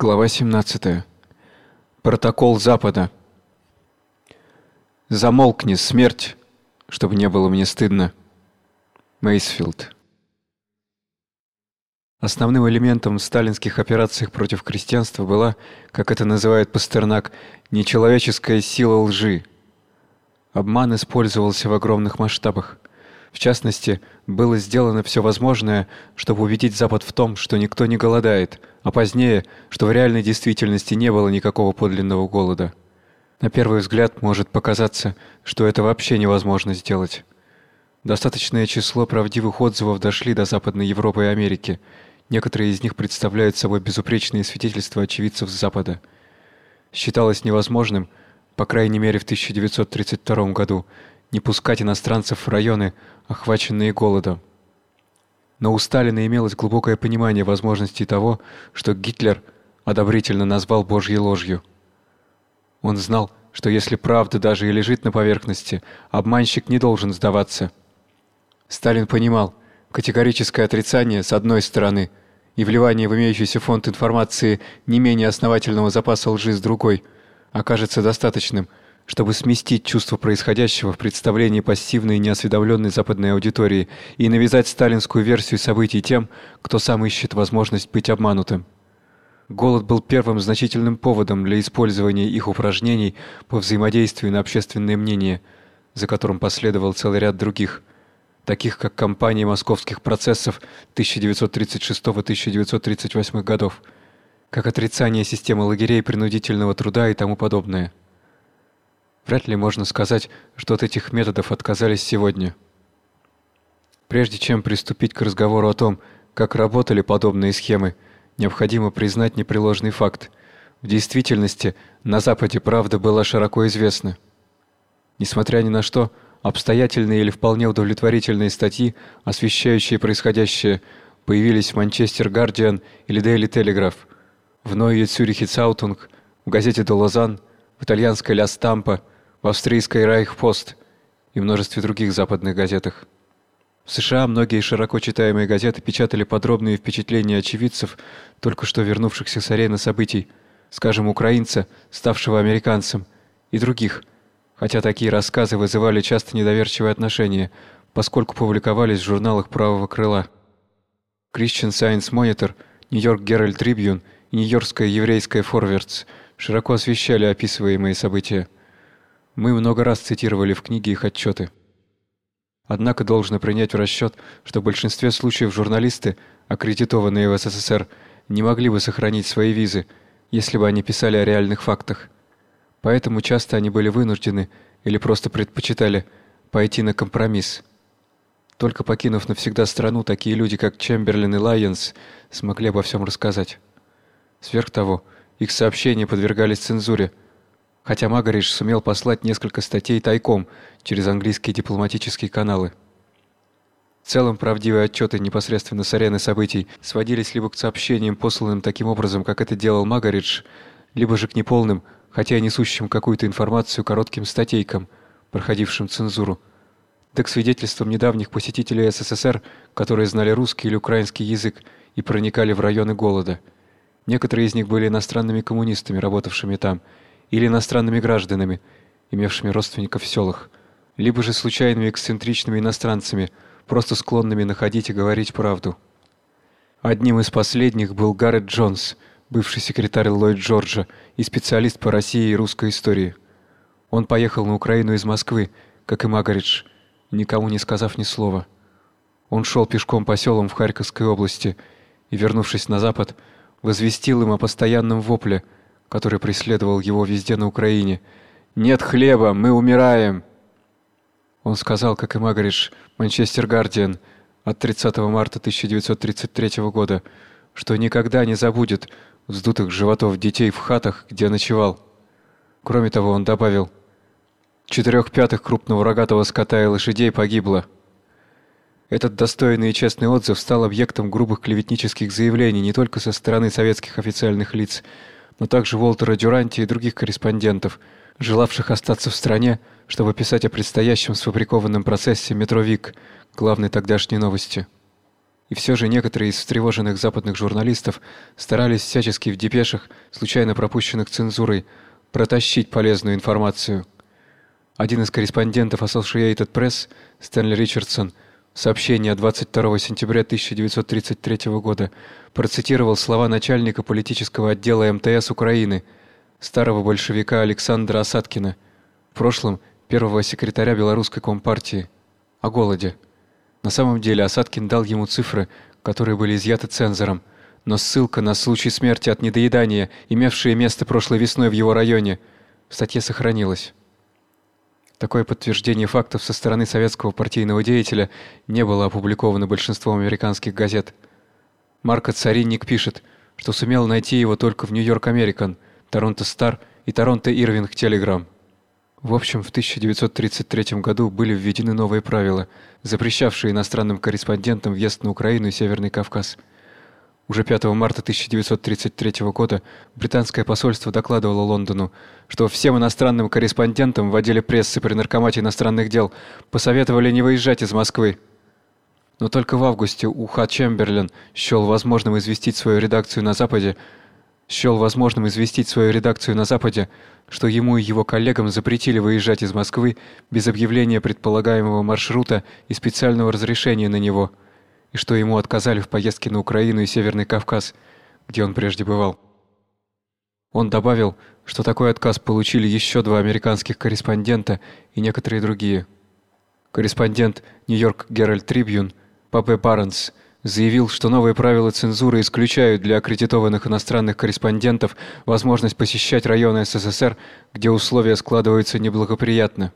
Глава 17. Протокол Запада. Замолкни, смерть, чтобы не было мне стыдно. Мейсфилд. Основным элементом сталинских операций против крестьянства была, как это называет Пастернак, нечеловеческая сила лжи. Обман использовался в огромных масштабах. В частности, было сделано все возможное, чтобы убедить Запад в том, что никто не голодает, а позднее, что в реальной действительности не было никакого подлинного голода. На первый взгляд может показаться, что это вообще невозможно сделать. Достаточное число правдивых отзывов дошли до Западной Европы и Америки. Некоторые из них представляют собой безупречные свидетельства очевидцев с Запада. Считалось невозможным, по крайней мере в 1932 году, не пускать иностранцев в районы, охваченные голодом. Но у Сталина имелось глубокое понимание возможностей того, что Гитлер одобрительно назвал божьей ложью. Он знал, что если правда даже и лежит на поверхности, обманщик не должен сдаваться. Сталин понимал, категорическое отрицание с одной стороны и вливание в имеющийся фонд информации не менее основательного запаса лжи с другой окажется достаточным – чтобы сместить чувство происходящего в представлении пассивной и неосведомленной западной аудитории и навязать сталинскую версию событий тем, кто сам ищет возможность быть обманутым. Голод был первым значительным поводом для использования их упражнений по взаимодействию на общественное мнение, за которым последовал целый ряд других, таких как кампания московских процессов 1936-1938 годов, как отрицание системы лагерей принудительного труда и тому подобное. Вряд ли можно сказать, что от этих методов отказались сегодня. Прежде чем приступить к разговору о том, как работали подобные схемы, необходимо признать непреложный факт. В действительности на западе правда была широко известна. Несмотря ни на что, обстоятельные или вполне удовлетворительные статьи, освещающие происходящее, появились в Манчестер Гардиан или Дейли Телеграф, в Нойе Цюрихе Цаутунг, в газете Долозан, в итальянской Ля Стампа, в австрийской Райхпост и множестве других западных газетах. В США многие широко читаемые газеты печатали подробные впечатления очевидцев, только что вернувшихся с арены событий, скажем, украинца, ставшего американцем, и других, хотя такие рассказы вызывали часто недоверчивое отношение, поскольку публиковались в журналах правого крыла. Christian Science Monitor, York Herald Tribune и Нью-Йоркская еврейская Forwards широко освещали описываемые события. Мы много раз цитировали в книге их отчеты. Однако должно принять в расчет, что в большинстве случаев журналисты, аккредитованные в СССР, не могли бы сохранить свои визы, если бы они писали о реальных фактах. Поэтому часто они были вынуждены или просто предпочитали пойти на компромисс. Только покинув навсегда страну, такие люди, как Чемберлен и Лайенс, смогли обо всем рассказать. Сверх того, их сообщения подвергались цензуре – хотя Магариш сумел послать несколько статей тайком через английские дипломатические каналы. В целом правдивые отчеты непосредственно с арены событий сводились либо к сообщениям, посланным таким образом, как это делал Магаридж, либо же к неполным, хотя и несущим какую-то информацию коротким статейкам, проходившим цензуру. Да к свидетельствам недавних посетителей СССР, которые знали русский или украинский язык и проникали в районы голода. Некоторые из них были иностранными коммунистами, работавшими там, или иностранными гражданами, имевшими родственников в селах, либо же случайными эксцентричными иностранцами, просто склонными находить и говорить правду. Одним из последних был Гаррет Джонс, бывший секретарь Ллойд Джорджа и специалист по России и русской истории. Он поехал на Украину из Москвы, как и Магаридж, никому не сказав ни слова. Он шел пешком по селам в Харьковской области и, вернувшись на запад, возвестил им о постоянном вопле – который преследовал его везде на Украине. «Нет хлеба, мы умираем!» Он сказал, как и Магариш, Манчестер Гардиан от 30 марта 1933 года, что никогда не забудет вздутых животов детей в хатах, где ночевал. Кроме того, он добавил, «Четырех пятых крупного рогатого скота и лошадей погибло». Этот достойный и честный отзыв стал объектом грубых клеветнических заявлений не только со стороны советских официальных лиц, но также Волтера Дюранти и других корреспондентов, желавших остаться в стране, чтобы писать о предстоящем сфабрикованном процессе Метровик, главной тогдашней новости. И все же некоторые из встревоженных западных журналистов старались всячески в депешах, случайно пропущенных цензурой, протащить полезную информацию. Один из корреспондентов Associated Press, Стэнли Ричардсон, от 22 сентября 1933 года процитировал слова начальника политического отдела МТС Украины, старого большевика Александра Осадкина, в прошлом первого секретаря белорусской компартии, о голоде. На самом деле Осадкин дал ему цифры, которые были изъяты цензором, но ссылка на случай смерти от недоедания, имевшие место прошлой весной в его районе, в статье сохранилась. Такое подтверждение фактов со стороны советского партийного деятеля не было опубликовано большинством американских газет. Марко Царинник пишет, что сумел найти его только в Нью-Йорк Американ, Торонто Стар и Торонто Ирвинг Телеграм. В общем, в 1933 году были введены новые правила, запрещавшие иностранным корреспондентам въезд на Украину и Северный Кавказ. Уже 5 марта 1933 года британское посольство докладывало Лондону, что всем иностранным корреспондентам в отделе прессы при Наркомате иностранных дел посоветовали не выезжать из Москвы. Но только в августе Уха Чемберлен счел возможным известить свою редакцию на Западе, счел возможным известить свою редакцию на Западе, что ему и его коллегам запретили выезжать из Москвы без объявления предполагаемого маршрута и специального разрешения на него, и что ему отказали в поездке на Украину и Северный Кавказ, где он прежде бывал. Он добавил, что такой отказ получили еще два американских корреспондента и некоторые другие. Корреспондент Нью-Йорк Геральд Трибьюн Папе Барнс заявил, что новые правила цензуры исключают для аккредитованных иностранных корреспондентов возможность посещать районы СССР, где условия складываются неблагоприятно.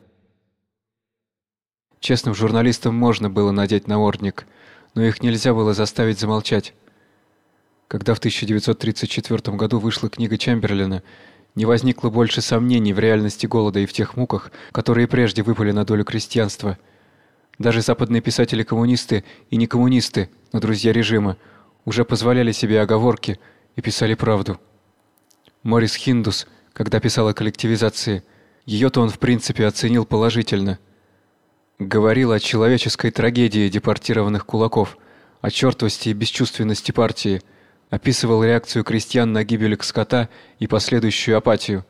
Честным журналистам можно было надеть наворотник, но их нельзя было заставить замолчать. Когда в 1934 году вышла книга Чемберлина, не возникло больше сомнений в реальности голода и в тех муках, которые прежде выпали на долю крестьянства – даже западные писатели-коммунисты и не коммунисты, но друзья режима, уже позволяли себе оговорки и писали правду. Морис Хиндус, когда писал о коллективизации, ее-то он в принципе оценил положительно. Говорил о человеческой трагедии депортированных кулаков, о чертовости и бесчувственности партии, описывал реакцию крестьян на гибель скота и последующую апатию,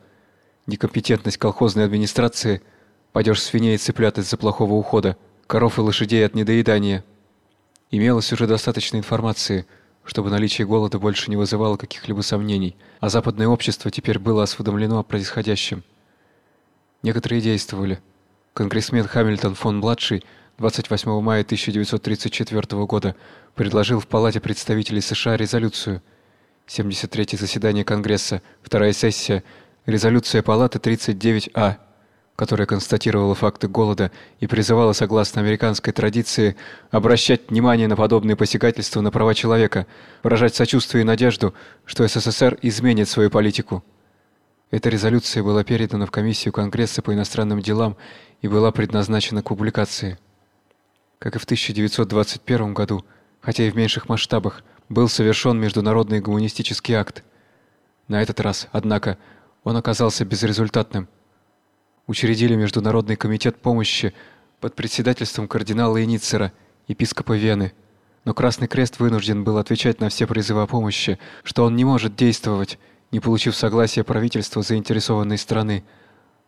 некомпетентность колхозной администрации, падеж свиней и цыплят из-за плохого ухода – коров и лошадей от недоедания. Имелось уже достаточно информации, чтобы наличие голода больше не вызывало каких-либо сомнений, а западное общество теперь было осведомлено о происходящем. Некоторые действовали. Конгрессмен Хамильтон фон младший 28 мая 1934 года предложил в Палате представителей США резолюцию 73-е заседание Конгресса, вторая сессия, резолюция Палаты 39А которая констатировала факты голода и призывала, согласно американской традиции, обращать внимание на подобные посягательства на права человека, выражать сочувствие и надежду, что СССР изменит свою политику. Эта резолюция была передана в комиссию Конгресса по иностранным делам и была предназначена к публикации. Как и в 1921 году, хотя и в меньших масштабах, был совершен международный гуманистический акт. На этот раз, однако, он оказался безрезультатным учредили Международный комитет помощи под председательством кардинала Иницера, епископа Вены. Но Красный Крест вынужден был отвечать на все призывы о помощи, что он не может действовать, не получив согласия правительства заинтересованной страны.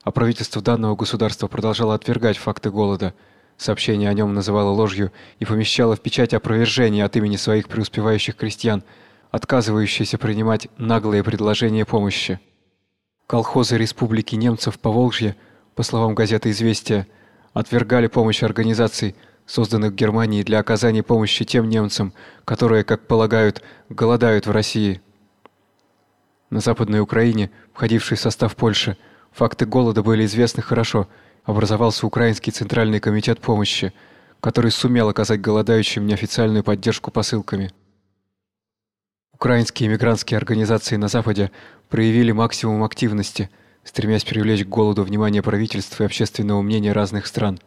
А правительство данного государства продолжало отвергать факты голода. Сообщение о нем называло ложью и помещало в печать опровержение от имени своих преуспевающих крестьян, отказывающиеся принимать наглые предложения помощи. Колхозы Республики Немцев Поволжья, по словам газеты Известия, отвергали помощь организаций, созданных в Германии для оказания помощи тем немцам, которые, как полагают, голодают в России. На Западной Украине, входившей в состав Польши, факты голода были известны хорошо. Образовался Украинский центральный комитет помощи, который сумел оказать голодающим неофициальную поддержку посылками. Украинские мигрантские организации на Западе проявили максимум активности, стремясь привлечь к голоду внимание правительства и общественного мнения разных стран.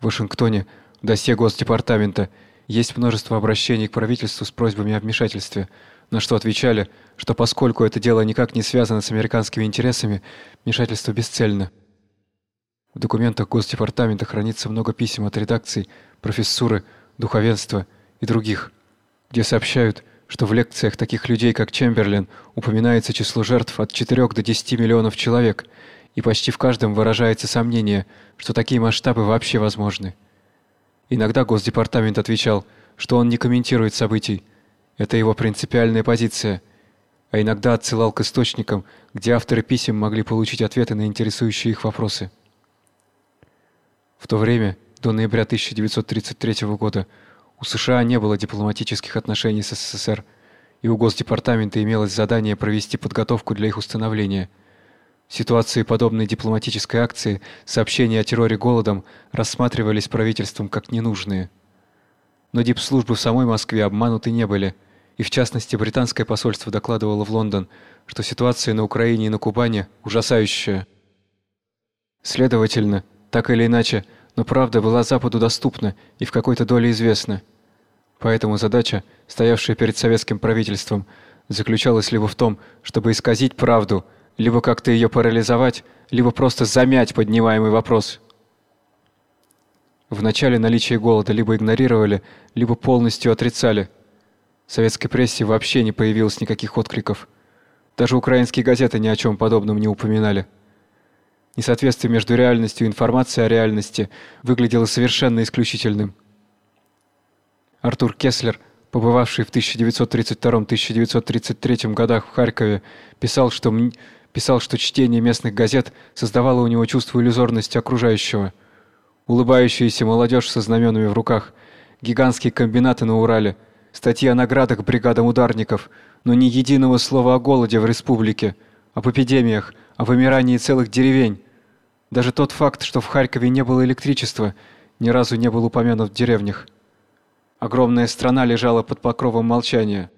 В Вашингтоне, в досье Госдепартамента, есть множество обращений к правительству с просьбами о вмешательстве, на что отвечали, что поскольку это дело никак не связано с американскими интересами, вмешательство бесцельно. В документах Госдепартамента хранится много писем от редакций, профессуры, духовенства и других – где сообщают, что в лекциях таких людей, как Чемберлен, упоминается число жертв от 4 до 10 миллионов человек, и почти в каждом выражается сомнение, что такие масштабы вообще возможны. Иногда Госдепартамент отвечал, что он не комментирует событий. Это его принципиальная позиция. А иногда отсылал к источникам, где авторы писем могли получить ответы на интересующие их вопросы. В то время, до ноября 1933 года, у США не было дипломатических отношений с СССР, и у Госдепартамента имелось задание провести подготовку для их установления. В ситуации подобной дипломатической акции сообщения о терроре голодом рассматривались правительством как ненужные. Но дипслужбы в самой Москве обмануты не были, и в частности британское посольство докладывало в Лондон, что ситуация на Украине и на Кубани ужасающая. Следовательно, так или иначе, но правда была Западу доступна и в какой-то доле известна. Поэтому задача, стоявшая перед советским правительством, заключалась либо в том, чтобы исказить правду, либо как-то ее парализовать, либо просто замять поднимаемый вопрос. В начале наличие голода либо игнорировали, либо полностью отрицали. В советской прессе вообще не появилось никаких откликов. Даже украинские газеты ни о чем подобном не упоминали. Несоответствие между реальностью и информацией о реальности выглядело совершенно исключительным. Артур Кеслер, побывавший в 1932-1933 годах в Харькове, писал, что писал, что чтение местных газет создавало у него чувство иллюзорности окружающего. Улыбающаяся молодежь со знаменами в руках, гигантские комбинаты на Урале, статьи о наградах бригадам ударников, но ни единого слова о голоде в республике, об эпидемиях, о вымирании целых деревень. Даже тот факт, что в Харькове не было электричества, ни разу не был упомянут в деревнях. Огромная страна лежала под покровом молчания.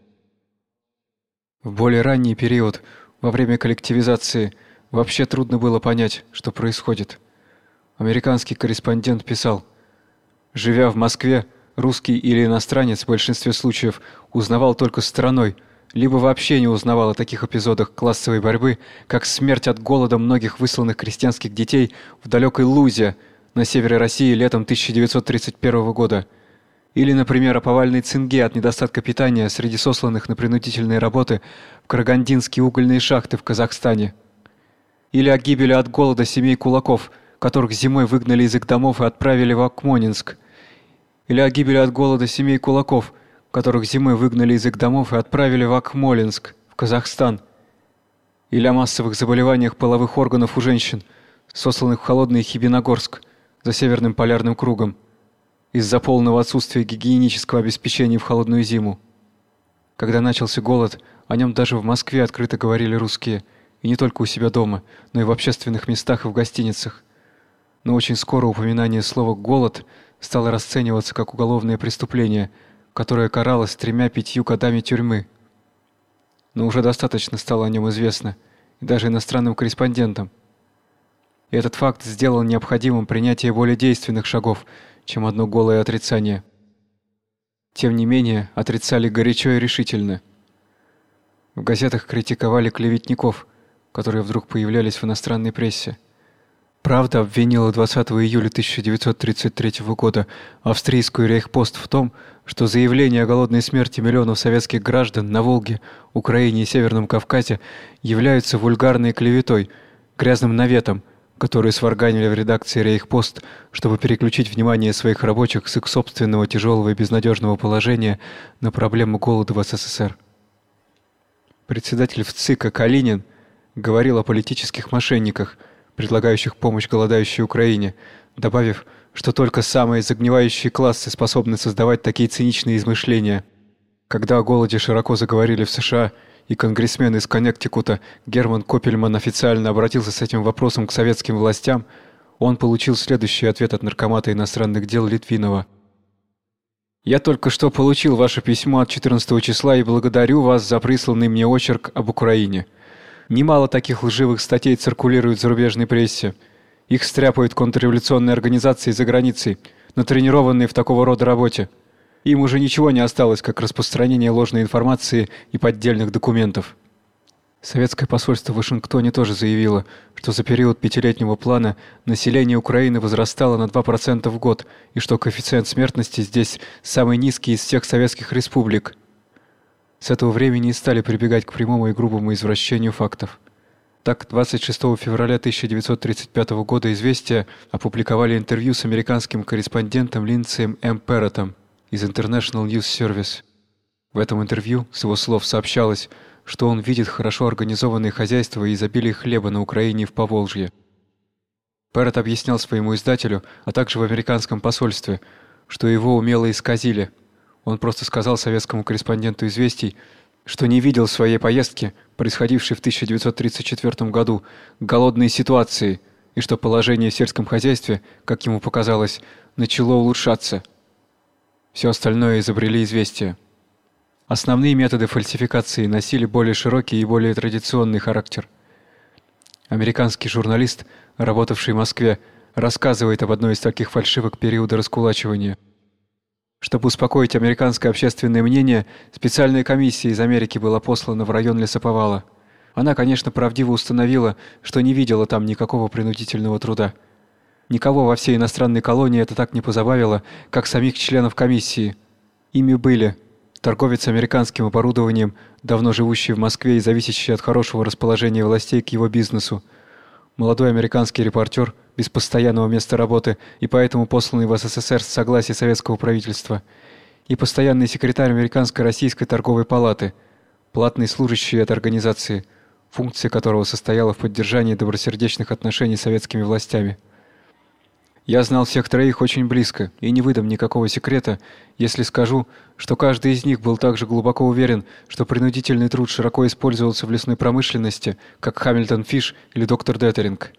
В более ранний период, во время коллективизации, вообще трудно было понять, что происходит. Американский корреспондент писал: "Живя в Москве, русский или иностранец в большинстве случаев узнавал только стороной либо вообще не узнавал о таких эпизодах классовой борьбы, как смерть от голода многих высланных крестьянских детей в далекой Лузе на севере России летом 1931 года, или, например, о повальной цинге от недостатка питания среди сосланных на принудительные работы в карагандинские угольные шахты в Казахстане, или о гибели от голода семей кулаков, которых зимой выгнали из их домов и отправили в Акмонинск, или о гибели от голода семей кулаков – которых зимой выгнали из их домов и отправили в Акмолинск, в Казахстан, или о массовых заболеваниях половых органов у женщин, сосланных в холодный Хибиногорск за Северным полярным кругом из-за полного отсутствия гигиенического обеспечения в холодную зиму. Когда начался голод, о нем даже в Москве открыто говорили русские, и не только у себя дома, но и в общественных местах и в гостиницах. Но очень скоро упоминание слова голод стало расцениваться как уголовное преступление – которое каралось тремя-пятью годами тюрьмы. Но уже достаточно стало о нем известно, и даже иностранным корреспондентам. И этот факт сделал необходимым принятие более действенных шагов, чем одно голое отрицание. Тем не менее, отрицали горячо и решительно. В газетах критиковали клеветников, которые вдруг появлялись в иностранной прессе. Правда обвинила 20 июля 1933 года австрийскую Рейхпост в том, что заявления о голодной смерти миллионов советских граждан на Волге, Украине и Северном Кавказе являются вульгарной клеветой, грязным наветом, который сварганили в редакции Рейхпост, чтобы переключить внимание своих рабочих с их собственного тяжелого и безнадежного положения на проблему голода в СССР. Председатель ВЦИКа Калинин говорил о политических мошенниках – предлагающих помощь голодающей Украине, добавив, что только самые загнивающие классы способны создавать такие циничные измышления. Когда о голоде широко заговорили в США, и конгрессмен из Коннектикута Герман Копельман официально обратился с этим вопросом к советским властям, он получил следующий ответ от наркомата иностранных дел Литвинова. Я только что получил ваше письмо от 14 числа и благодарю вас за присланный мне очерк об Украине. Немало таких лживых статей циркулирует в зарубежной прессе. Их стряпают контрреволюционные организации за границей, натренированные в такого рода работе. Им уже ничего не осталось, как распространение ложной информации и поддельных документов. Советское посольство в Вашингтоне тоже заявило, что за период пятилетнего плана население Украины возрастало на 2% в год и что коэффициент смертности здесь самый низкий из всех советских республик. С этого времени и стали прибегать к прямому и грубому извращению фактов. Так, 26 февраля 1935 года «Известия» опубликовали интервью с американским корреспондентом Линдсеем М. Перротом из International News Service. В этом интервью, с его слов, сообщалось, что он видит хорошо организованные хозяйства и изобилие хлеба на Украине и в Поволжье. Перрот объяснял своему издателю, а также в американском посольстве, что его умело исказили. Он просто сказал советскому корреспонденту «Известий», что не видел в своей поездке, происходившей в 1934 году, голодной ситуации, и что положение в сельском хозяйстве, как ему показалось, начало улучшаться. Все остальное изобрели известия. Основные методы фальсификации носили более широкий и более традиционный характер. Американский журналист, работавший в Москве, рассказывает об одной из таких фальшивок периода раскулачивания. Чтобы успокоить американское общественное мнение, специальная комиссия из Америки была послана в район лесоповала. Она, конечно, правдиво установила, что не видела там никакого принудительного труда. Никого во всей иностранной колонии это так не позабавило, как самих членов комиссии. Ими были торговец американским оборудованием, давно живущий в Москве и зависящий от хорошего расположения властей к его бизнесу. Молодой американский репортер без постоянного места работы и поэтому посланный в СССР с согласия советского правительства. И постоянный секретарь американской российской торговой палаты, платный служащий этой организации, функция которого состояла в поддержании добросердечных отношений с советскими властями. Я знал всех троих очень близко и не выдам никакого секрета, если скажу, что каждый из них был также глубоко уверен, что принудительный труд широко использовался в лесной промышленности, как Хамильтон Фиш или доктор Деттеринг.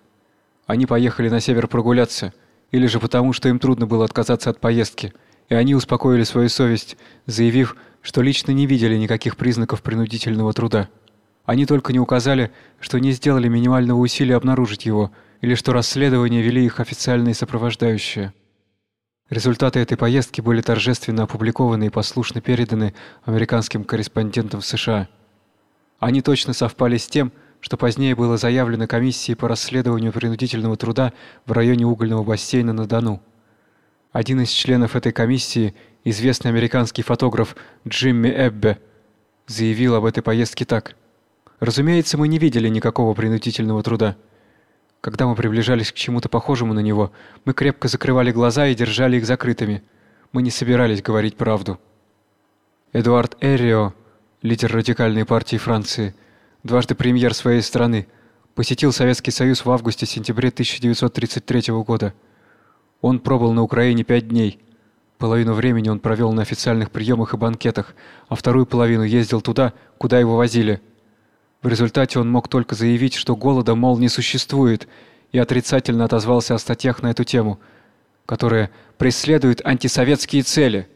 Они поехали на север прогуляться, или же потому, что им трудно было отказаться от поездки, и они успокоили свою совесть, заявив, что лично не видели никаких признаков принудительного труда. Они только не указали, что не сделали минимального усилия обнаружить его – или что расследование вели их официальные сопровождающие. Результаты этой поездки были торжественно опубликованы и послушно переданы американским корреспондентам в США. Они точно совпали с тем, что позднее было заявлено комиссией по расследованию принудительного труда в районе угольного бассейна на Дону. Один из членов этой комиссии, известный американский фотограф Джимми Эббе, заявил об этой поездке так: "Разумеется, мы не видели никакого принудительного труда. Когда мы приближались к чему-то похожему на него, мы крепко закрывали глаза и держали их закрытыми. Мы не собирались говорить правду. Эдуард Эррио, лидер радикальной партии Франции, дважды премьер своей страны, посетил Советский Союз в августе-сентябре 1933 года. Он пробыл на Украине пять дней. Половину времени он провел на официальных приемах и банкетах, а вторую половину ездил туда, куда его возили – в результате он мог только заявить, что голода, мол, не существует, и отрицательно отозвался о статьях на эту тему, которые преследуют антисоветские цели.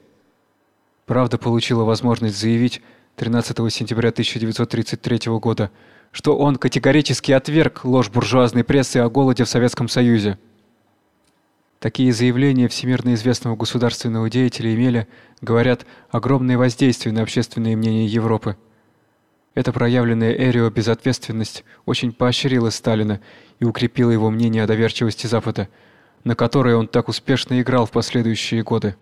Правда получила возможность заявить 13 сентября 1933 года, что он категорически отверг ложь буржуазной прессы о голоде в Советском Союзе. Такие заявления всемирно известного государственного деятеля имели, говорят, огромное воздействие на общественное мнение Европы. Эта проявленная Эрио безответственность очень поощрила Сталина и укрепила его мнение о доверчивости Запада, на которое он так успешно играл в последующие годы.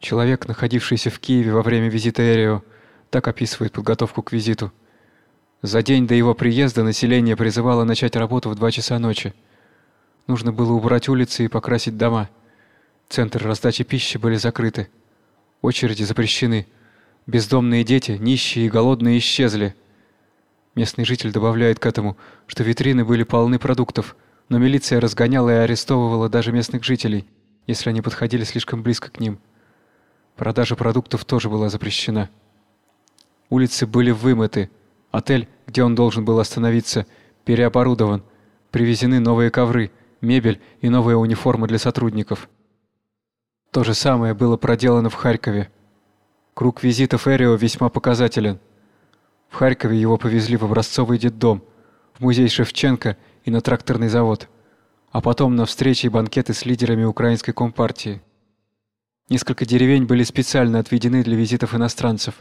Человек, находившийся в Киеве во время визита Эрио, так описывает подготовку к визиту. За день до его приезда население призывало начать работу в два часа ночи. Нужно было убрать улицы и покрасить дома. Центры раздачи пищи были закрыты. Очереди запрещены. Бездомные дети, нищие и голодные исчезли. Местный житель добавляет к этому, что витрины были полны продуктов, но милиция разгоняла и арестовывала даже местных жителей, если они подходили слишком близко к ним. Продажа продуктов тоже была запрещена. Улицы были вымыты. Отель, где он должен был остановиться, переоборудован. Привезены новые ковры, мебель и новая униформа для сотрудников. То же самое было проделано в Харькове. Круг визитов Эрио весьма показателен. В Харькове его повезли в образцовый детдом, в музей Шевченко и на тракторный завод, а потом на встречи и банкеты с лидерами украинской компартии. Несколько деревень были специально отведены для визитов иностранцев.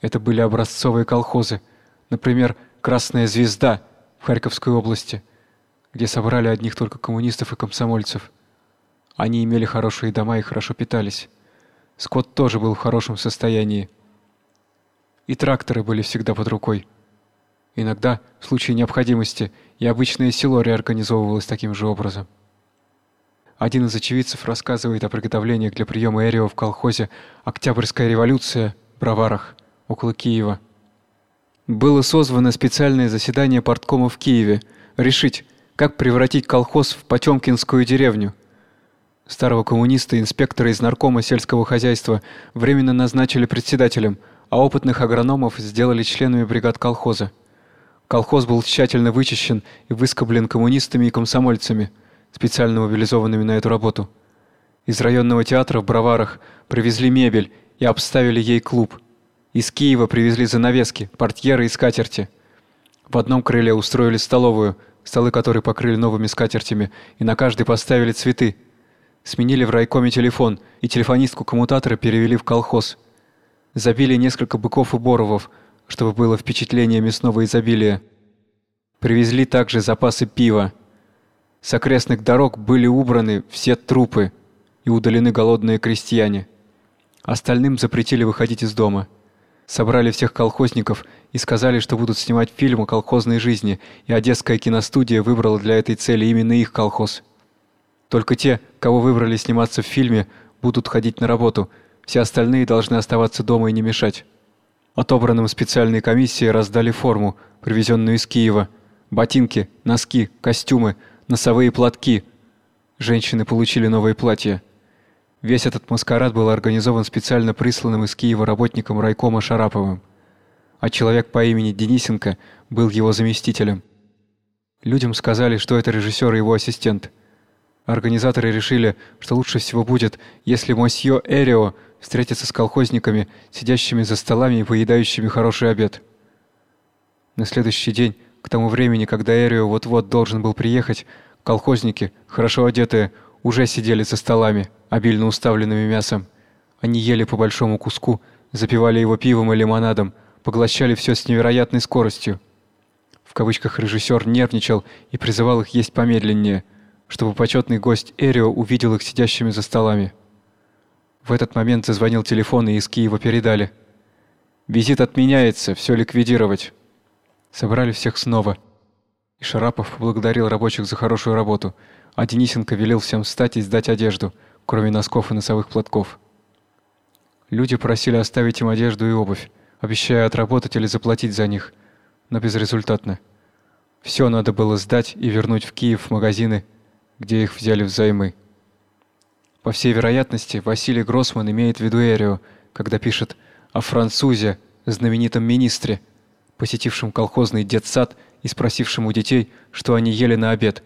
Это были образцовые колхозы – Например, Красная звезда в Харьковской области, где собрали одних только коммунистов и комсомольцев. Они имели хорошие дома и хорошо питались. Скот тоже был в хорошем состоянии. И тракторы были всегда под рукой. Иногда, в случае необходимости, и обычное село реорганизовывалось таким же образом. Один из очевидцев рассказывает о приготовлениях для приема Эрио в колхозе «Октябрьская революция» Броварах, около Киева. Было созвано специальное заседание парткома в Киеве решить, как превратить колхоз в Потемкинскую деревню. Старого коммуниста, инспектора из наркома сельского хозяйства временно назначили председателем, а опытных агрономов сделали членами бригад колхоза. Колхоз был тщательно вычищен и выскоблен коммунистами и комсомольцами, специально мобилизованными на эту работу. Из районного театра в Броварах привезли мебель и обставили ей клуб. Из Киева привезли занавески, портьеры и скатерти. В одном крыле устроили столовую, столы которой покрыли новыми скатертями, и на каждой поставили цветы – Сменили в райкоме телефон, и телефонистку коммутатора перевели в колхоз. Забили несколько быков и боровов, чтобы было впечатление мясного изобилия. Привезли также запасы пива. С окрестных дорог были убраны все трупы и удалены голодные крестьяне. Остальным запретили выходить из дома. Собрали всех колхозников и сказали, что будут снимать фильм о колхозной жизни, и Одесская киностудия выбрала для этой цели именно их колхоз. Только те, кого выбрали сниматься в фильме, будут ходить на работу. Все остальные должны оставаться дома и не мешать. Отобранным специальной комиссией раздали форму, привезенную из Киева. Ботинки, носки, костюмы, носовые платки. Женщины получили новые платья. Весь этот маскарад был организован специально присланным из Киева работником райкома Шараповым. А человек по имени Денисенко был его заместителем. Людям сказали, что это режиссер и его ассистент – Организаторы решили, что лучше всего будет, если мосье Эрио встретится с колхозниками, сидящими за столами и поедающими хороший обед. На следующий день, тому времени, когда Эрио вот-вот должен был приехать, колхозники, хорошо одетые, уже сидели за столами, обильно уставленными мясом. Они ели по большому куску, запивали его пивом и лимонадом, поглощали все с невероятной скоростью. В кавычках режиссер нервничал и призывал их есть помедленнее – чтобы почетный гость Эрио увидел их сидящими за столами. В этот момент зазвонил телефон, и из Киева передали. «Визит отменяется, все ликвидировать». Собрали всех снова. И Шарапов поблагодарил рабочих за хорошую работу, а Денисенко велел всем встать и сдать одежду, кроме носков и носовых платков. Люди просили оставить им одежду и обувь, обещая отработать или заплатить за них, но безрезультатно. Все надо было сдать и вернуть в Киев в магазины, где их взяли взаймы. По всей вероятности, Василий Гроссман имеет в виду Эрио, когда пишет о французе, знаменитом министре, посетившем колхозный детсад и спросившем у детей, что они ели на обед.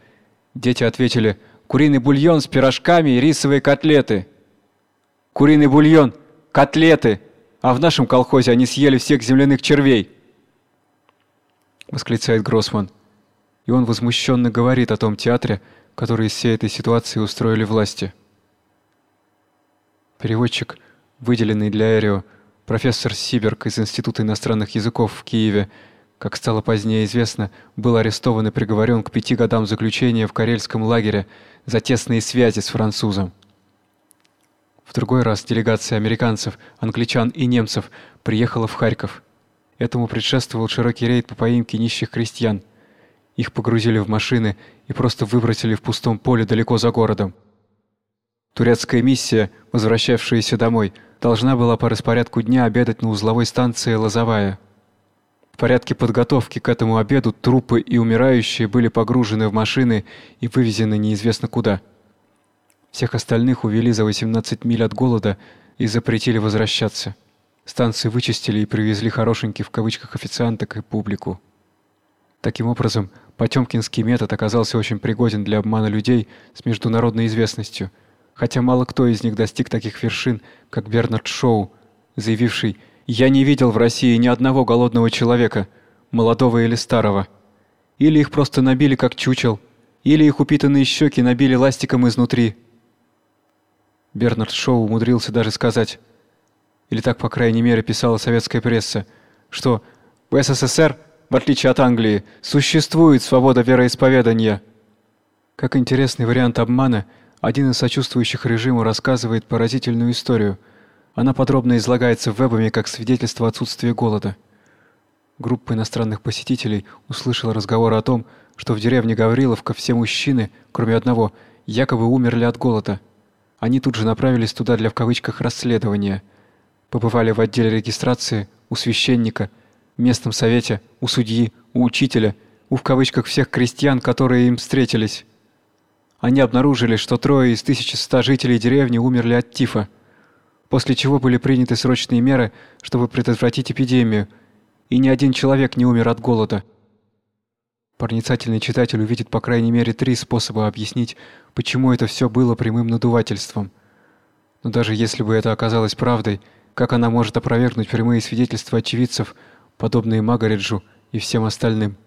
Дети ответили: "Куриный бульон с пирожками и рисовые котлеты". Куриный бульон, котлеты, а в нашем колхозе они съели всех земляных червей. восклицает Гроссман. И он возмущенно говорит о том театре, который из всей этой ситуации устроили власти. Переводчик, выделенный для Эрио, профессор Сиберг из Института иностранных языков в Киеве, как стало позднее известно, был арестован и приговорен к пяти годам заключения в карельском лагере за тесные связи с французом. В другой раз делегация американцев, англичан и немцев приехала в Харьков. Этому предшествовал широкий рейд по поимке нищих крестьян – их погрузили в машины и просто выбросили в пустом поле далеко за городом. Турецкая миссия, возвращавшаяся домой, должна была по распорядку дня обедать на узловой станции Лозовая. В порядке подготовки к этому обеду трупы и умирающие были погружены в машины и вывезены неизвестно куда. Всех остальных увели за 18 миль от голода и запретили возвращаться. Станции вычистили и привезли хорошеньких в кавычках официанток и публику. Таким образом, Потемкинский метод оказался очень пригоден для обмана людей с международной известностью, хотя мало кто из них достиг таких вершин, как Бернард Шоу, заявивший: "Я не видел в России ни одного голодного человека, молодого или старого. Или их просто набили как чучел, или их упитанные щеки набили ластиком изнутри". Бернард Шоу умудрился даже сказать, или так по крайней мере писала советская пресса, что в СССР в отличие от Англии, существует свобода вероисповедания. Как интересный вариант обмана, один из сочувствующих режиму рассказывает поразительную историю. Она подробно излагается в вебами как свидетельство отсутствия голода. Группа иностранных посетителей услышала разговор о том, что в деревне Гавриловка все мужчины, кроме одного, якобы умерли от голода. Они тут же направились туда для в кавычках расследования. Побывали в отделе регистрации, у священника, в местном совете, у судьи, у учителя, у в кавычках всех крестьян, которые им встретились. Они обнаружили, что трое из 1100 жителей деревни умерли от тифа, после чего были приняты срочные меры, чтобы предотвратить эпидемию, и ни один человек не умер от голода. Проницательный читатель увидит по крайней мере три способа объяснить, почему это все было прямым надувательством. Но даже если бы это оказалось правдой, как она может опровергнуть прямые свидетельства очевидцев, подобные Магариджу и всем остальным?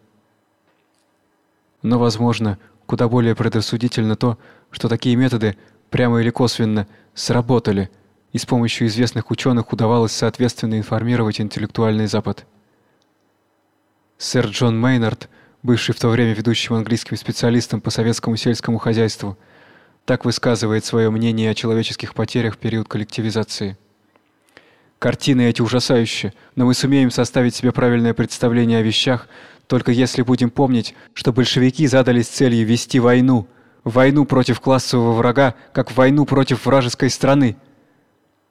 Но, возможно, куда более предосудительно то, что такие методы, прямо или косвенно, сработали, и с помощью известных ученых удавалось соответственно информировать интеллектуальный Запад. Сэр Джон Мейнард – бывший в то время ведущим английским специалистом по советскому сельскому хозяйству, так высказывает свое мнение о человеческих потерях в период коллективизации. Картины эти ужасающие, но мы сумеем составить себе правильное представление о вещах, только если будем помнить, что большевики задались целью вести войну, войну против классового врага, как войну против вражеской страны.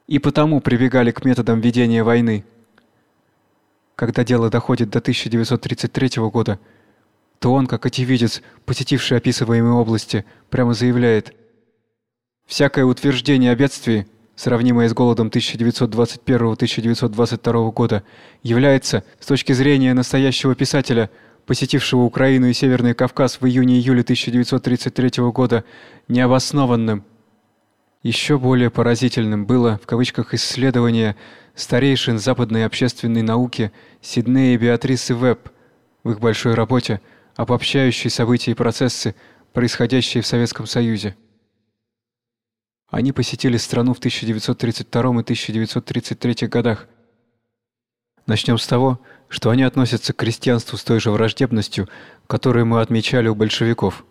И потому прибегали к методам ведения войны. Когда дело доходит до 1933 года, то он, как очевидец, посетивший описываемые области, прямо заявляет: всякое утверждение о бедствии, сравнимое с голодом 1921-1922 года, является с точки зрения настоящего писателя, посетившего Украину и Северный Кавказ в июне-июле 1933 года, необоснованным. Еще более поразительным было в кавычках исследование старейшин западной общественной науки Сиднея и Беатрисы Веб в их большой работе обобщающий события и процессы, происходящие в Советском Союзе. Они посетили страну в 1932 и 1933 годах. Начнем с того, что они относятся к крестьянству с той же враждебностью, которую мы отмечали у большевиков.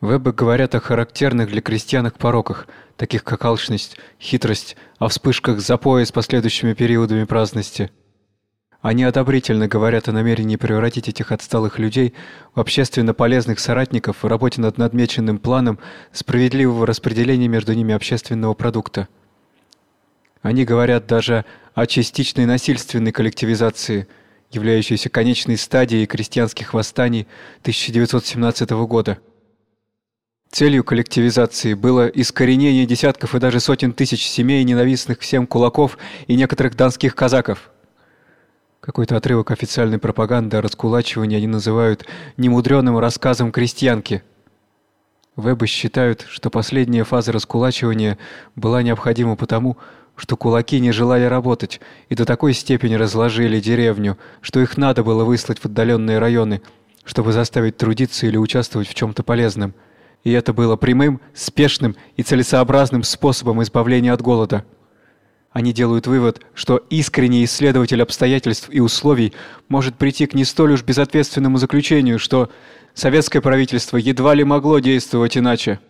Вебы говорят о характерных для крестьянок пороках, таких как алчность, хитрость, о вспышках запоя с последующими периодами праздности – они одобрительно говорят о намерении превратить этих отсталых людей в общественно полезных соратников в работе над надмеченным планом справедливого распределения между ними общественного продукта. Они говорят даже о частичной насильственной коллективизации, являющейся конечной стадией крестьянских восстаний 1917 года. Целью коллективизации было искоренение десятков и даже сотен тысяч семей ненавистных всем кулаков и некоторых донских казаков – какой-то отрывок официальной пропаганды о раскулачивании они называют немудрёным рассказом крестьянки. Вебы считают, что последняя фаза раскулачивания была необходима потому, что кулаки не желали работать и до такой степени разложили деревню, что их надо было выслать в отдаленные районы, чтобы заставить трудиться или участвовать в чем то полезном. И это было прямым, спешным и целесообразным способом избавления от голода. Они делают вывод, что искренний исследователь обстоятельств и условий может прийти к не столь уж безответственному заключению, что советское правительство едва ли могло действовать иначе.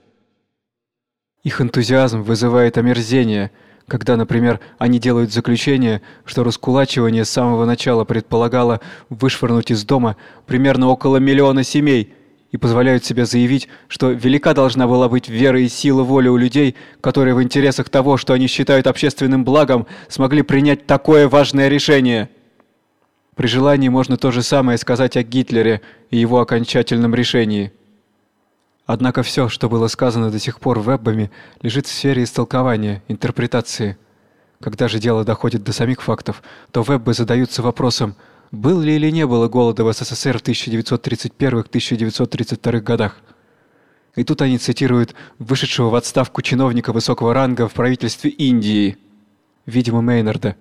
Их энтузиазм вызывает омерзение, когда, например, они делают заключение, что раскулачивание с самого начала предполагало вышвырнуть из дома примерно около миллиона семей – и позволяют себе заявить, что велика должна была быть вера и сила воли у людей, которые в интересах того, что они считают общественным благом, смогли принять такое важное решение. При желании можно то же самое сказать о Гитлере и его окончательном решении. Однако все, что было сказано до сих пор веббами, лежит в сфере истолкования, интерпретации. Когда же дело доходит до самих фактов, то веббы задаются вопросом – был ли или не было голода в СССР в 1931-1932 годах. И тут они цитируют вышедшего в отставку чиновника высокого ранга в правительстве Индии, видимо, Мейнарда,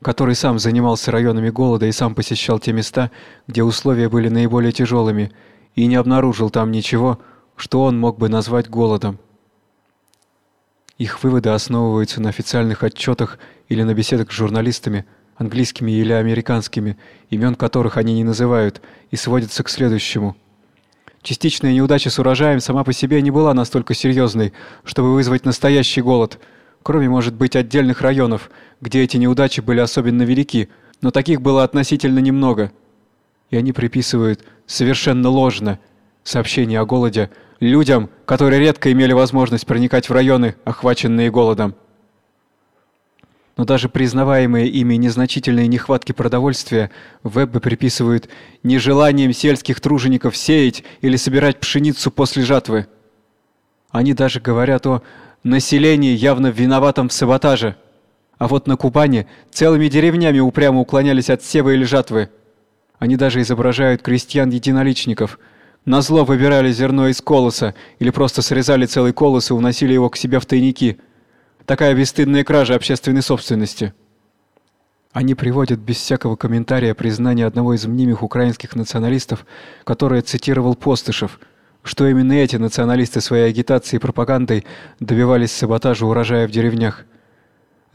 который сам занимался районами голода и сам посещал те места, где условия были наиболее тяжелыми, и не обнаружил там ничего, что он мог бы назвать голодом. Их выводы основываются на официальных отчетах или на беседах с журналистами – английскими или американскими, имен которых они не называют, и сводится к следующему. Частичная неудача с урожаем сама по себе не была настолько серьезной, чтобы вызвать настоящий голод, кроме, может быть, отдельных районов, где эти неудачи были особенно велики, но таких было относительно немного. И они приписывают совершенно ложно сообщение о голоде людям, которые редко имели возможность проникать в районы, охваченные голодом но даже признаваемые ими незначительные нехватки продовольствия Веббе приписывают нежеланием сельских тружеников сеять или собирать пшеницу после жатвы. Они даже говорят о населении явно виноватом в саботаже. А вот на Кубани целыми деревнями упрямо уклонялись от сева или жатвы. Они даже изображают крестьян-единоличников. Назло выбирали зерно из колоса или просто срезали целый колос и уносили его к себе в тайники – такая бесстыдная кража общественной собственности. Они приводят без всякого комментария признание одного из мнимых украинских националистов, которое цитировал Постышев, что именно эти националисты своей агитацией и пропагандой добивались саботажа урожая в деревнях.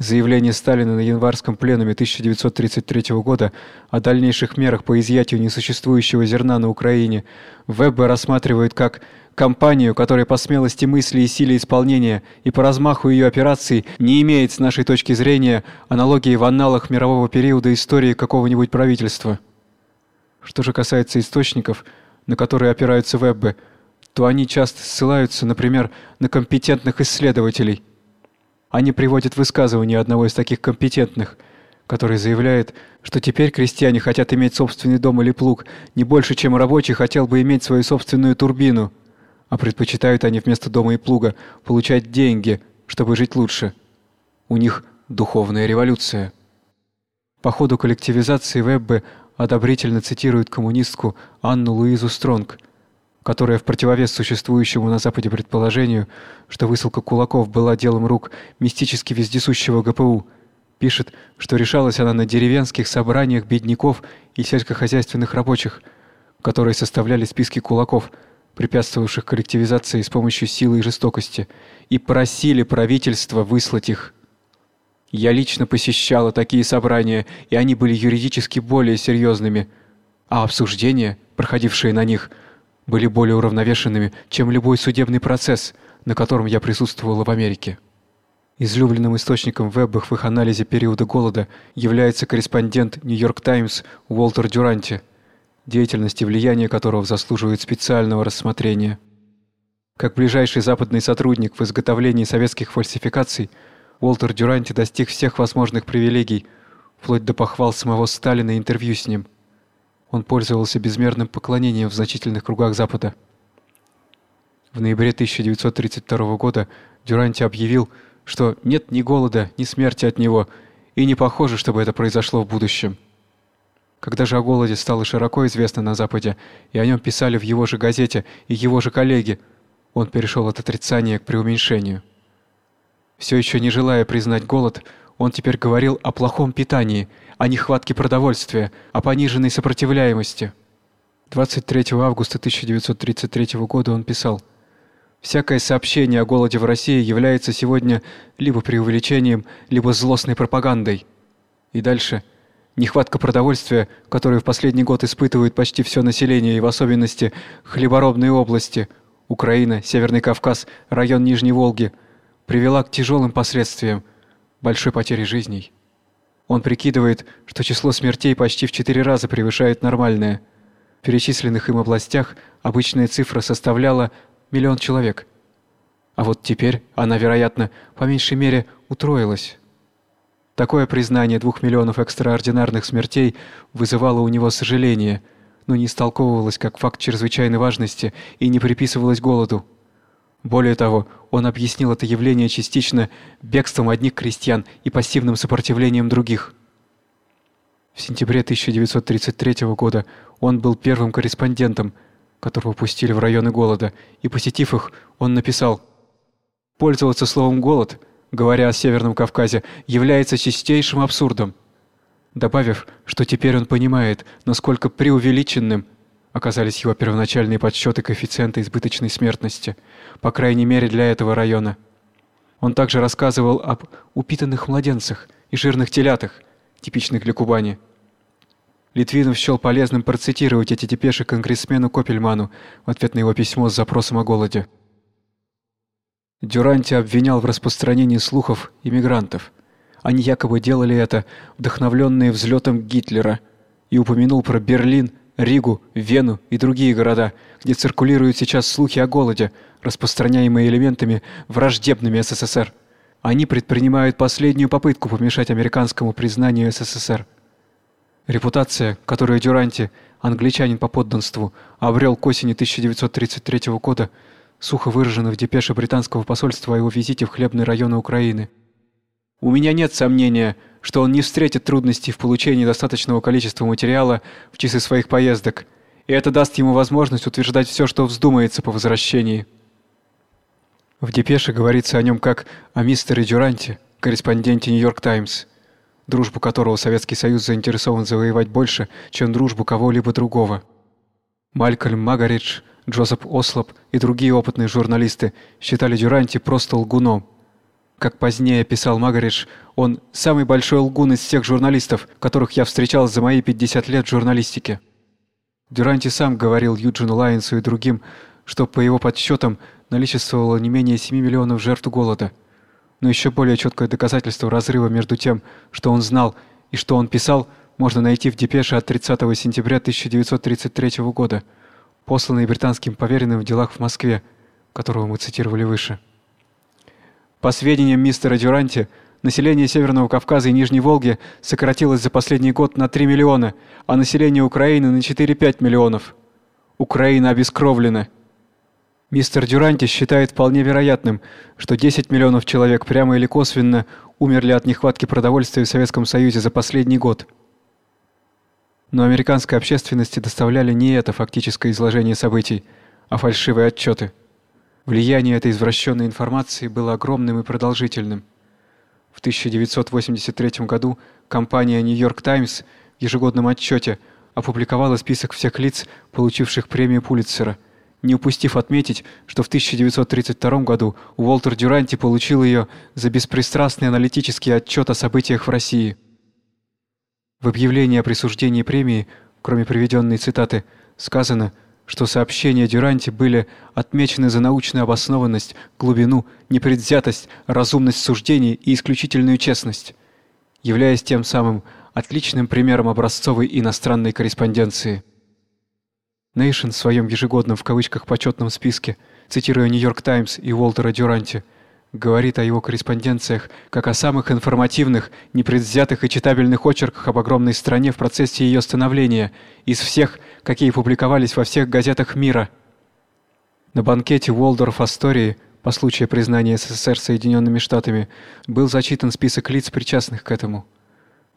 Заявление Сталина на январском пленуме 1933 года о дальнейших мерах по изъятию несуществующего зерна на Украине Веббер рассматривает как Компанию, которая по смелости мысли и силе исполнения и по размаху ее операций не имеет с нашей точки зрения аналогии в анналах мирового периода истории какого-нибудь правительства. Что же касается источников, на которые опираются веббы, то они часто ссылаются, например, на компетентных исследователей. Они приводят высказывание одного из таких компетентных, который заявляет, что теперь крестьяне хотят иметь собственный дом или плуг не больше, чем рабочий хотел бы иметь свою собственную турбину а предпочитают они вместо дома и плуга получать деньги, чтобы жить лучше. У них духовная революция. По ходу коллективизации Веббе одобрительно цитирует коммунистку Анну Луизу Стронг, которая в противовес существующему на западе предположению, что высылка кулаков была делом рук мистически вездесущего ГПУ, пишет, что решалась она на деревенских собраниях бедняков и сельскохозяйственных рабочих, которые составляли списки кулаков – препятствовавших коллективизации с помощью силы и жестокости, и просили правительство выслать их. Я лично посещала такие собрания, и они были юридически более серьезными, а обсуждения, проходившие на них, были более уравновешенными, чем любой судебный процесс, на котором я присутствовала в Америке. Излюбленным источником Веббах в их анализе периода голода является корреспондент Нью-Йорк Таймс Уолтер Дюранти – деятельность и влияние которого заслуживают специального рассмотрения. Как ближайший западный сотрудник в изготовлении советских фальсификаций, Уолтер Дюранти достиг всех возможных привилегий, вплоть до похвал самого Сталина и интервью с ним. Он пользовался безмерным поклонением в значительных кругах Запада. В ноябре 1932 года Дюранти объявил, что нет ни голода, ни смерти от него, и не похоже, чтобы это произошло в будущем. Когда же о голоде стало широко известно на Западе, и о нем писали в его же газете и его же коллеги, он перешел от отрицания к преуменьшению. Все еще не желая признать голод, он теперь говорил о плохом питании, о нехватке продовольствия, о пониженной сопротивляемости. 23 августа 1933 года он писал: Всякое сообщение о голоде в России является сегодня либо преувеличением, либо злостной пропагандой. И дальше Нехватка продовольствия, которую в последний год испытывает почти все население и в особенности хлеборобные области Украина, Северный Кавказ, район Нижней Волги, привела к тяжелым последствиям, большой потери жизней. Он прикидывает, что число смертей почти в четыре раза превышает нормальное. В перечисленных им областях обычная цифра составляла миллион человек. А вот теперь она, вероятно, по меньшей мере утроилась. Такое признание двух миллионов экстраординарных смертей вызывало у него сожаление, но не истолковывалось как факт чрезвычайной важности и не приписывалось голоду. Более того, он объяснил это явление частично бегством одних крестьян и пассивным сопротивлением других. В сентябре 1933 года он был первым корреспондентом, которого пустили в районы голода, и посетив их, он написал: "Пользоваться словом голод говоря о Северном Кавказе, является чистейшим абсурдом. Добавив, что теперь он понимает, насколько преувеличенным оказались его первоначальные подсчеты коэффициента избыточной смертности, по крайней мере для этого района. Он также рассказывал об упитанных младенцах и жирных телятах, типичных для Кубани. Литвинов счел полезным процитировать эти депеши конгрессмену Копельману в ответ на его письмо с запросом о голоде. Дюранти обвинял в распространении слухов иммигрантов. Они якобы делали это, вдохновленные взлетом Гитлера, и упомянул про Берлин, Ригу, Вену и другие города, где циркулируют сейчас слухи о голоде, распространяемые элементами враждебными СССР. Они предпринимают последнюю попытку помешать американскому признанию СССР. Репутация, которую Дюранти, англичанин по подданству, обрел к осени 1933 года, сухо выражена в депеше британского посольства о его визите в хлебные районы Украины. У меня нет сомнения, что он не встретит трудностей в получении достаточного количества материала в часы своих поездок, и это даст ему возможность утверждать все, что вздумается по возвращении. В депеше говорится о нем как о мистере Дюранте, корреспонденте Нью-Йорк Таймс дружбу которого Советский Союз заинтересован завоевать больше, чем дружбу кого-либо другого. Малькольм Магаридж, Джозеф Ослоп и другие опытные журналисты считали Дюранти просто лгуном. Как позднее писал Магаридж, он самый большой лгун из всех журналистов, которых я встречал за мои 50 лет в журналистике. Дюранти сам говорил Юджину Лайенсу и другим, что по его подсчетам наличествовало не менее 7 миллионов жертв голода – но еще более четкое доказательство разрыва между тем, что он знал и что он писал, можно найти в депеше от 30 сентября 1933 года, посланной британским поверенным в делах в Москве, которого мы цитировали выше. По сведениям мистера Дюранти, население Северного Кавказа и Нижней Волги сократилось за последний год на 3 миллиона, а население Украины на 4-5 миллионов. Украина обескровлена. Мистер Дюранти считает вполне вероятным, что 10 миллионов человек прямо или косвенно умерли от нехватки продовольствия в Советском Союзе за последний год. Но американской общественности доставляли не это фактическое изложение событий, а фальшивые отчеты. Влияние этой извращенной информации было огромным и продолжительным. В 1983 году компания New York Times в ежегодном отчете опубликовала список всех лиц, получивших премию Пулитцера – не упустив отметить, что в 1932 году Уолтер Дюранти получил ее за беспристрастный аналитический отчет о событиях в России. В объявлении о присуждении премии, кроме приведенной цитаты, сказано, что сообщения Дюранти были отмечены за научную обоснованность, глубину, непредвзятость, разумность суждений и исключительную честность, являясь тем самым отличным примером образцовой иностранной корреспонденции. Нейшн в своем ежегодном в кавычках почетном списке, цитируя Нью-Йорк Таймс и Уолтера Дюранти, говорит о его корреспонденциях как о самых информативных, непредвзятых и читабельных очерках об огромной стране в процессе ее становления, из всех, какие публиковались во всех газетах мира. На банкете Уолдорф Астории по случаю признания СССР Соединенными Штатами был зачитан список лиц, причастных к этому.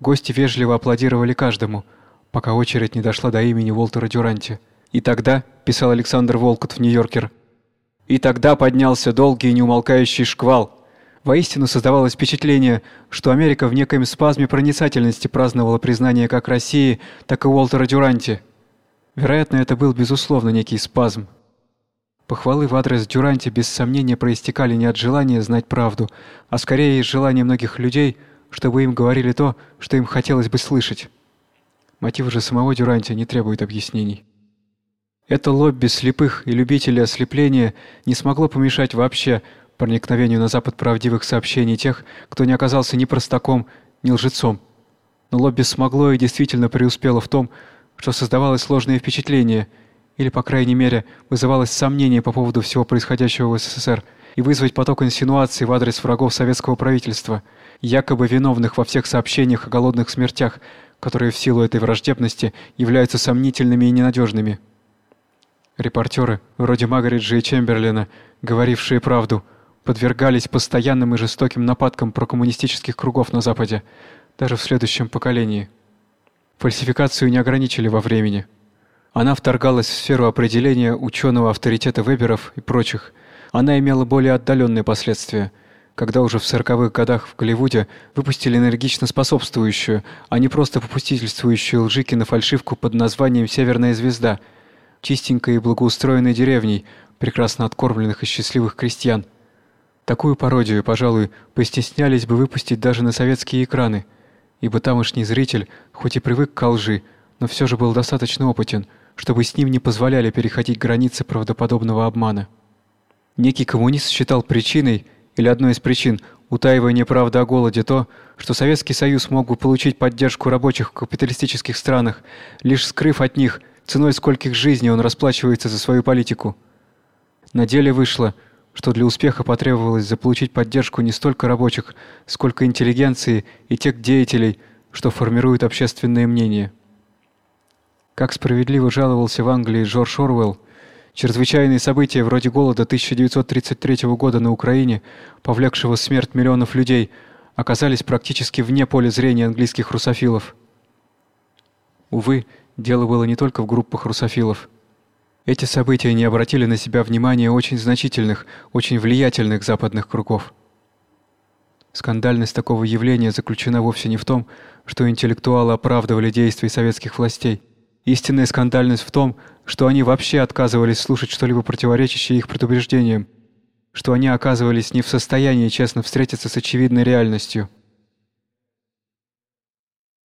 Гости вежливо аплодировали каждому, пока очередь не дошла до имени Уолтера Дюранти. И тогда, писал Александр Волкот в Нью-Йоркер, и тогда поднялся долгий и неумолкающий шквал. Воистину создавалось впечатление, что Америка в некоем спазме проницательности праздновала признание как России, так и Уолтера Дюранти. Вероятно, это был безусловно некий спазм. Похвалы в адрес Дюранти без сомнения проистекали не от желания знать правду, а скорее из желания многих людей, чтобы им говорили то, что им хотелось бы слышать. Мотивы же самого Дюранти не требуют объяснений. Это лобби слепых и любителей ослепления не смогло помешать вообще проникновению на Запад правдивых сообщений тех, кто не оказался ни простаком, ни лжецом. Но лобби смогло и действительно преуспело в том, что создавалось сложное впечатление, или, по крайней мере, вызывалось сомнение по поводу всего происходящего в СССР, и вызвать поток инсинуаций в адрес врагов советского правительства, якобы виновных во всех сообщениях о голодных смертях, которые в силу этой враждебности являются сомнительными и ненадежными. Репортеры, вроде Магариджа и Чемберлина, говорившие правду, подвергались постоянным и жестоким нападкам прокоммунистических кругов на Западе, даже в следующем поколении. Фальсификацию не ограничили во времени. Она вторгалась в сферу определения ученого авторитета Веберов и прочих. Она имела более отдаленные последствия. Когда уже в сороковых годах в Голливуде выпустили энергично способствующую, а не просто попустительствующую лжи кинофальшивку под названием «Северная звезда», чистенькой и благоустроенной деревней, прекрасно откормленных и счастливых крестьян. Такую пародию, пожалуй, постеснялись бы выпустить даже на советские экраны. ибо тамошний зритель, хоть и привык к лжи, но все же был достаточно опытен, чтобы с ним не позволяли переходить границы правдоподобного обмана. Некий коммунист считал причиной или одной из причин утаивания правды о голоде то, что Советский Союз мог бы получить поддержку рабочих в капиталистических странах, лишь скрыв от них, ценой скольких жизней он расплачивается за свою политику. На деле вышло, что для успеха потребовалось заполучить поддержку не столько рабочих, сколько интеллигенции и тех деятелей, что формируют общественное мнение. Как справедливо жаловался в Англии Джордж Орвелл, чрезвычайные события вроде голода 1933 года на Украине, повлекшего смерть миллионов людей, оказались практически вне поля зрения английских русофилов. Увы, дело было не только в группах русофилов. Эти события не обратили на себя внимания очень значительных, очень влиятельных западных кругов. Скандальность такого явления заключена вовсе не в том, что интеллектуалы оправдывали действия советских властей. Истинная скандальность в том, что они вообще отказывались слушать что-либо противоречащее их предубеждениям, что они оказывались не в состоянии честно встретиться с очевидной реальностью –